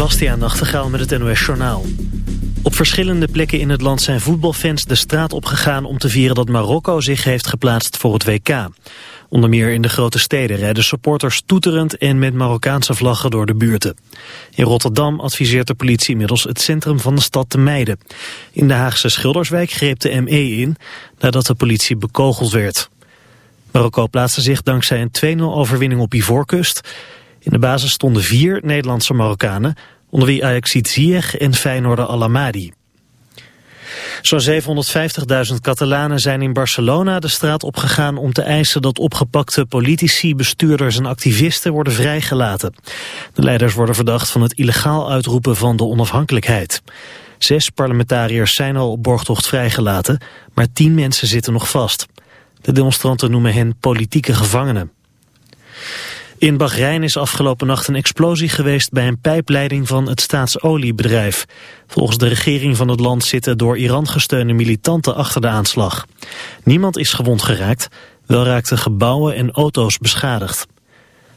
Bastiaan Nachtegaal met het NOS Journaal. Op verschillende plekken in het land zijn voetbalfans de straat opgegaan om te vieren dat Marokko zich heeft geplaatst voor het WK. Onder meer in de grote steden rijden supporters toeterend en met Marokkaanse vlaggen door de buurten. In Rotterdam adviseert de politie inmiddels het centrum van de stad te mijden. In de Haagse Schilderswijk greep de ME in nadat de politie bekogeld werd. Marokko plaatste zich dankzij een 2-0 overwinning op Ivoorkust. In de basis stonden vier Nederlandse Marokkanen, onder wie Ajaxiet Ziyech en Feyenoorder Alamadi. Zo'n 750.000 Catalanen zijn in Barcelona de straat opgegaan om te eisen dat opgepakte politici, bestuurders en activisten worden vrijgelaten. De leiders worden verdacht van het illegaal uitroepen van de onafhankelijkheid. Zes parlementariërs zijn al op borgtocht vrijgelaten, maar tien mensen zitten nog vast. De demonstranten noemen hen politieke gevangenen. In Bahrein is afgelopen nacht een explosie geweest bij een pijpleiding van het staatsoliebedrijf. Volgens de regering van het land zitten door Iran gesteunde militanten achter de aanslag. Niemand is gewond geraakt, wel raakten gebouwen en auto's beschadigd.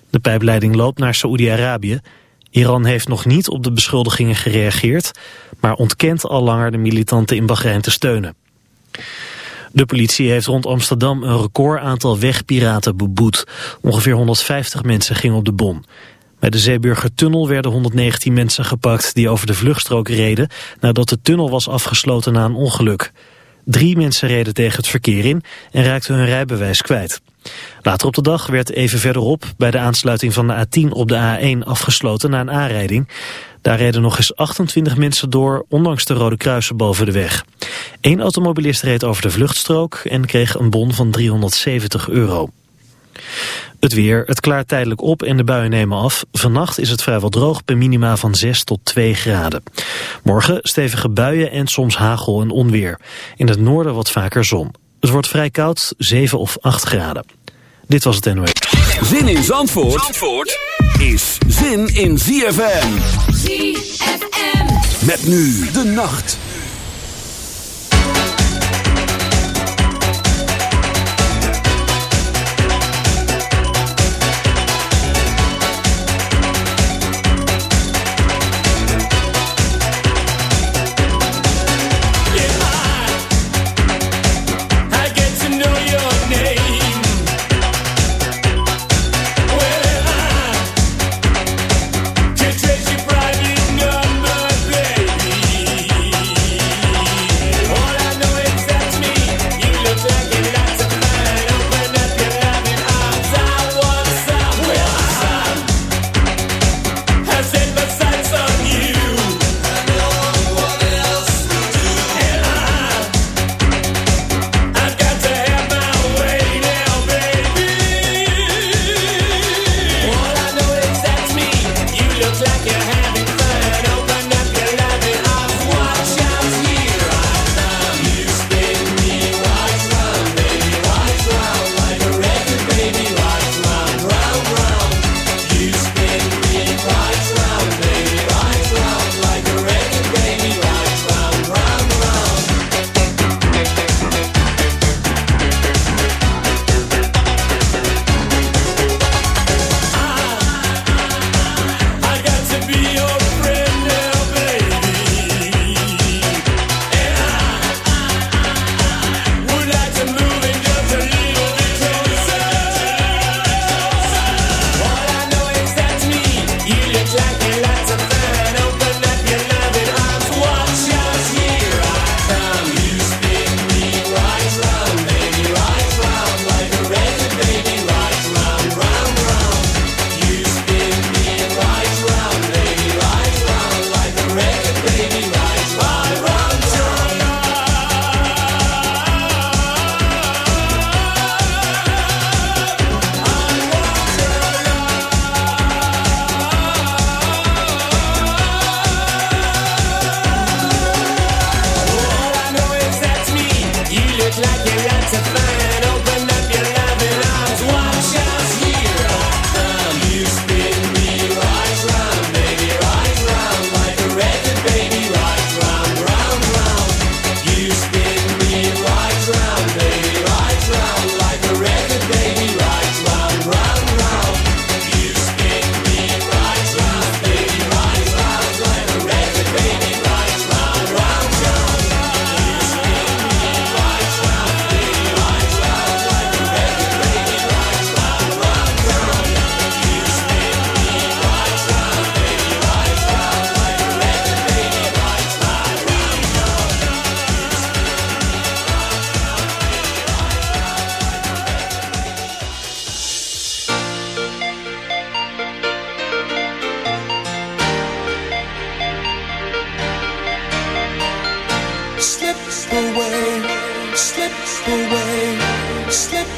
De pijpleiding loopt naar Saoedi-Arabië. Iran heeft nog niet op de beschuldigingen gereageerd, maar ontkent al langer de militanten in Bahrein te steunen. De politie heeft rond Amsterdam een record aantal wegpiraten beboet. Ongeveer 150 mensen gingen op de bon. Bij de Zeeburgertunnel werden 119 mensen gepakt die over de vluchtstrook reden nadat de tunnel was afgesloten na een ongeluk. Drie mensen reden tegen het verkeer in en raakten hun rijbewijs kwijt. Later op de dag werd even verderop bij de aansluiting van de A10 op de A1 afgesloten na een aanrijding. Daar reden nog eens 28 mensen door, ondanks de rode kruisen boven de weg. Eén automobilist reed over de vluchtstrook en kreeg een bon van 370 euro. Het weer, het klaart tijdelijk op en de buien nemen af. Vannacht is het vrijwel droog bij minima van 6 tot 2 graden. Morgen stevige buien en soms hagel en onweer. In het noorden wat vaker zon. Het wordt vrij koud, 7 of 8 graden. Dit was het NOS. Zin in Zandvoort, Zandvoort is zin in ZFM. ZFM. Met nu de nacht.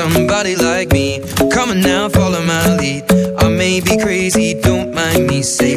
somebody like me. Come on now, follow my lead. I may be crazy, don't mind me. Say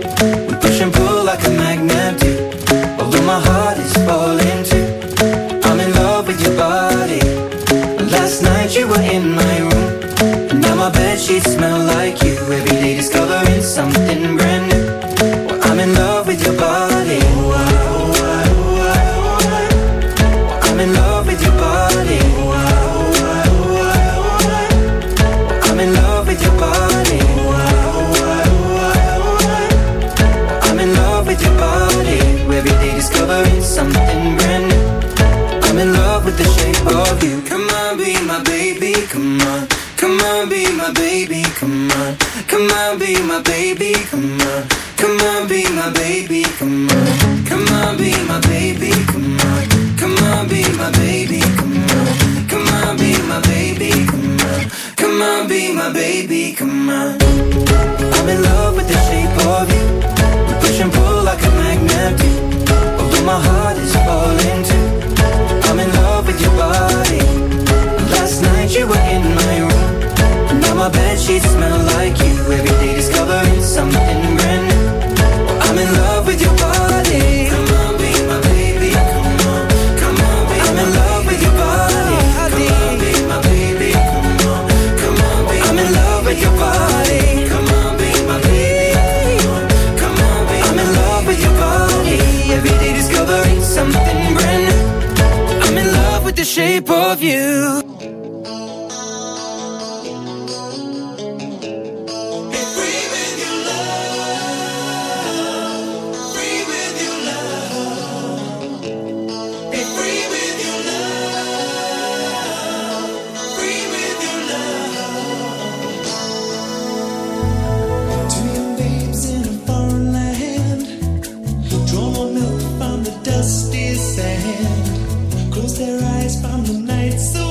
their eyes from the night. So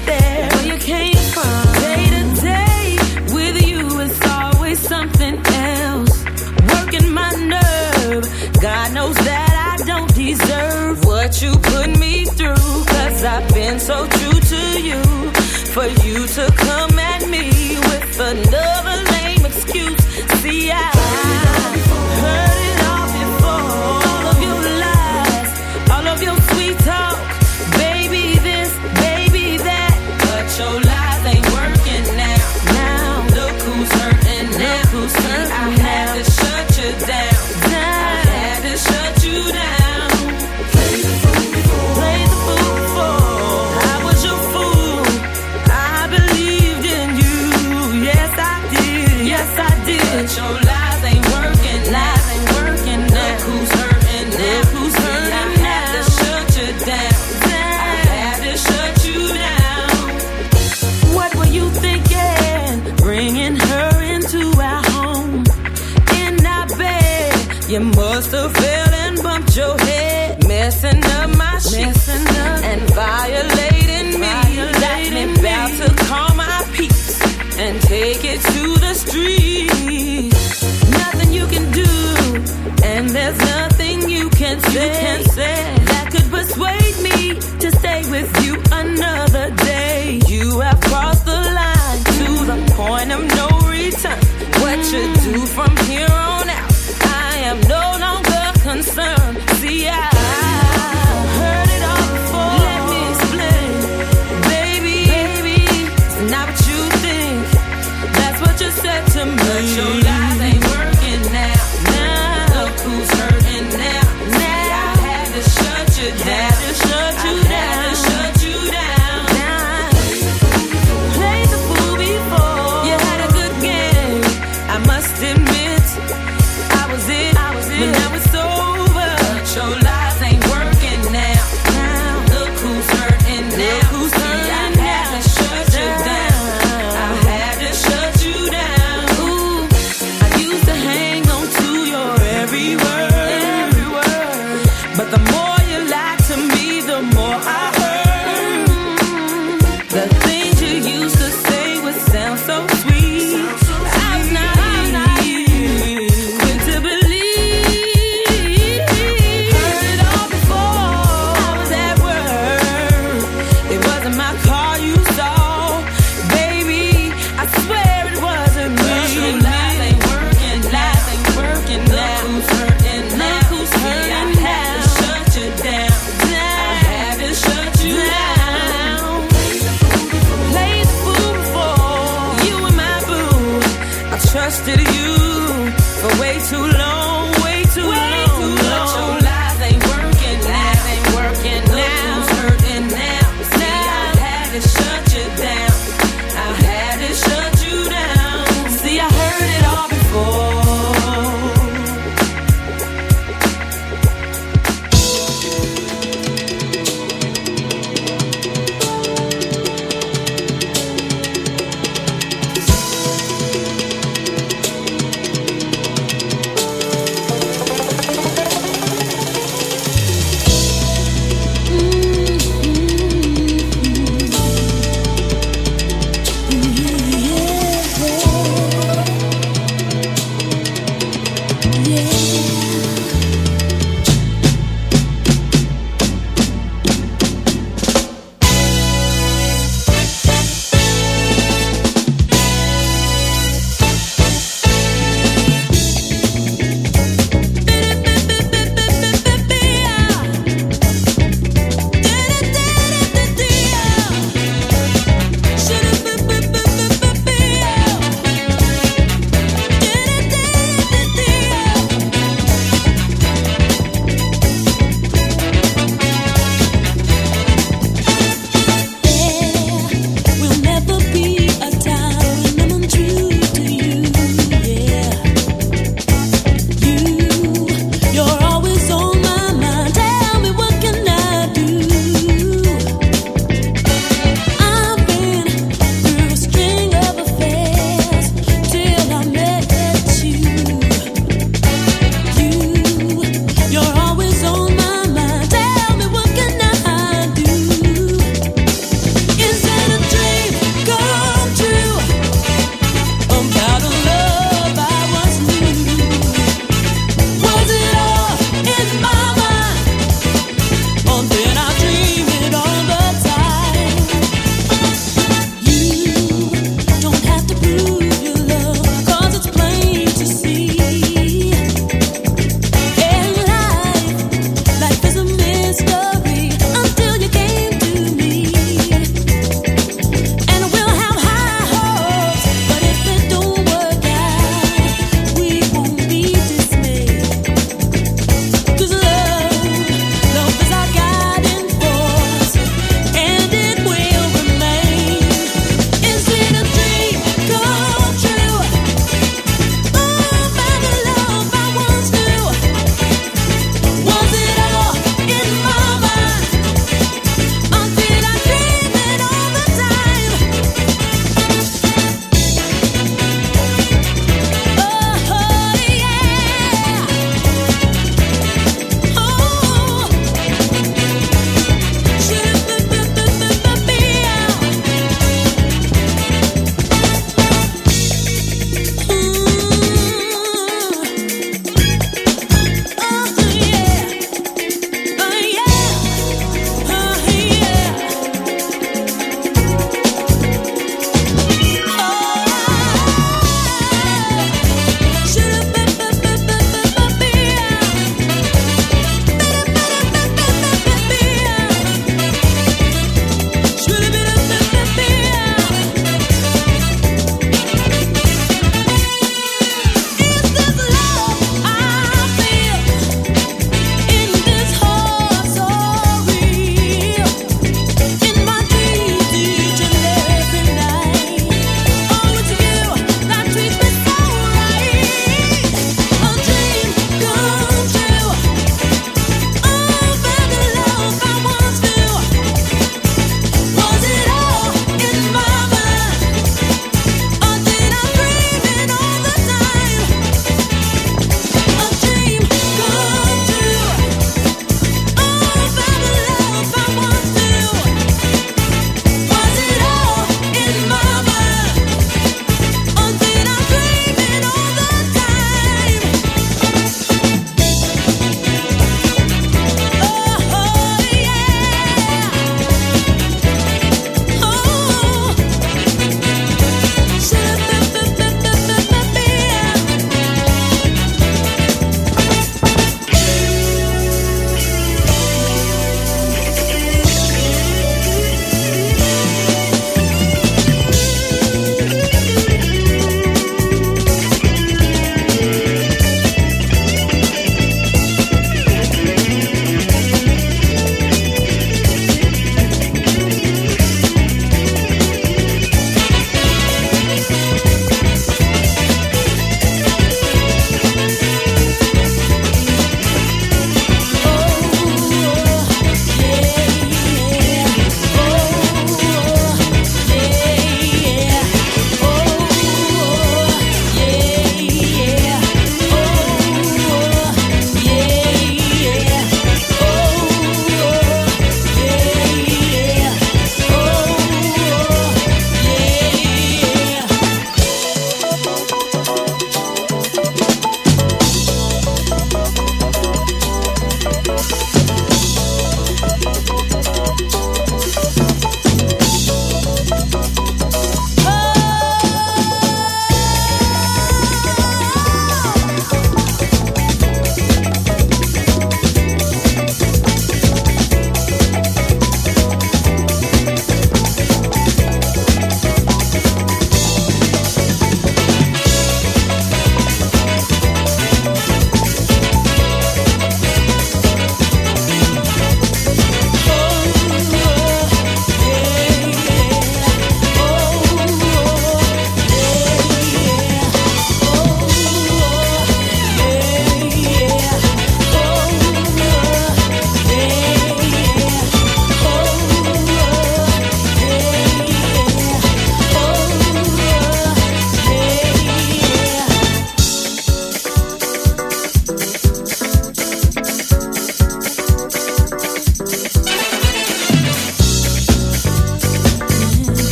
Knows that I don't deserve what you put me through. Cause I've been so true to you. For you to come